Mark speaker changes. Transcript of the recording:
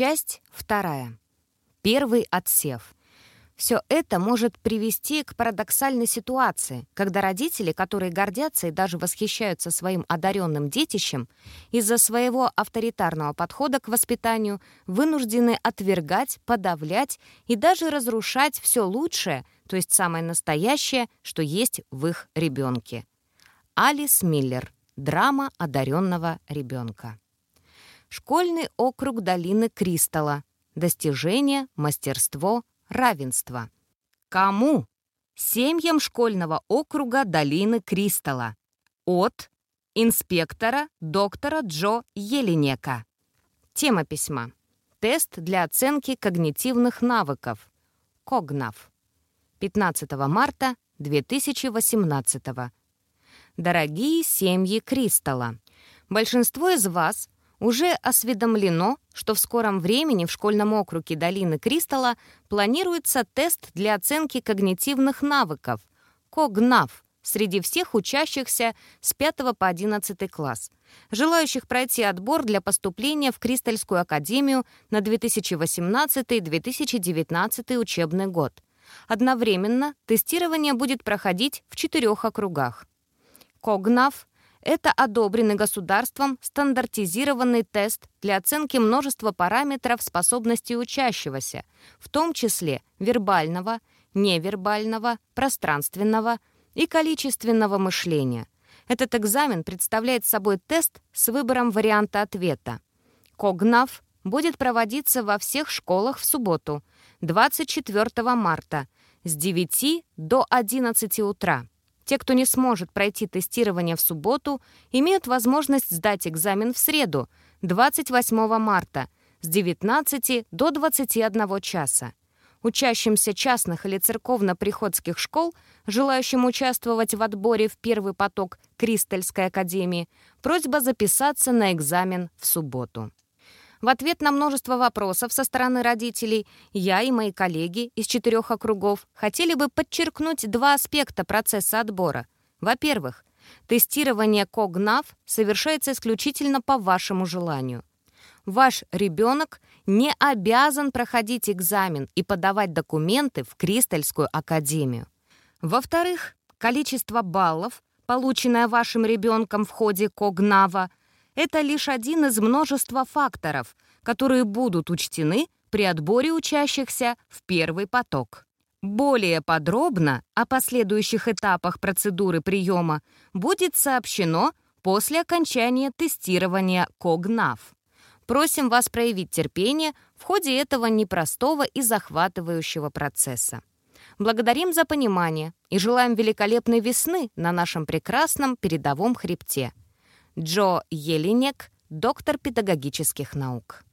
Speaker 1: Часть вторая. Первый отсев. Все это может привести к парадоксальной ситуации, когда родители, которые гордятся и даже восхищаются своим одаренным детищем, из-за своего авторитарного подхода к воспитанию вынуждены отвергать, подавлять и даже разрушать все лучшее, то есть самое настоящее, что есть в их ребенке. Алис Миллер. Драма одаренного ребенка. Школьный округ долины Кристалла. Достижение, мастерство, равенства. Кому? Семьям школьного округа долины Кристалла. От инспектора доктора Джо Еленека. Тема письма. Тест для оценки когнитивных навыков. Когнав. 15 марта 2018 Дорогие семьи Кристалла, большинство из вас уже осведомлено, что в скором времени в школьном округе долины Кристалла планируется тест для оценки когнитивных навыков КОГНАВ среди всех учащихся с 5 по 11 класс, желающих пройти отбор для поступления в Кристальскую академию на 2018-2019 учебный год. Одновременно тестирование будет проходить в четырех округах. КОГНАВ это одобренный государством стандартизированный тест для оценки множества параметров способностей учащегося, в том числе вербального, невербального, пространственного и количественного мышления. Этот экзамен представляет собой тест с выбором варианта ответа. КОГНАВ будет проводиться во всех школах в субботу, 24 марта, с 9 до 11 утра. Те, кто не сможет пройти тестирование в субботу, имеют возможность сдать экзамен в среду, 28 марта, с 19 до 21 часа. Учащимся частных или церковно-приходских школ, желающим участвовать в отборе в первый поток Кристальской академии, просьба записаться на экзамен в субботу. В ответ на множество вопросов со стороны родителей я и мои коллеги из четырех округов хотели бы подчеркнуть два аспекта процесса отбора. Во-первых, тестирование КОГНАВ совершается исключительно по вашему желанию. Ваш ребенок не обязан проходить экзамен и подавать документы в Кристальскую академию. Во-вторых, количество баллов, полученное вашим ребенком в ходе КОГНАВа, это лишь один из множества факторов, которые будут учтены при отборе учащихся в первый поток. Более подробно о последующих этапах процедуры приема будет сообщено после окончания тестирования КОГНАВ. Просим вас проявить терпение в ходе этого непростого и захватывающего процесса. Благодарим за понимание и желаем великолепной весны на нашем прекрасном передовом хребте. Джо Елинек, доктор педагогических наук.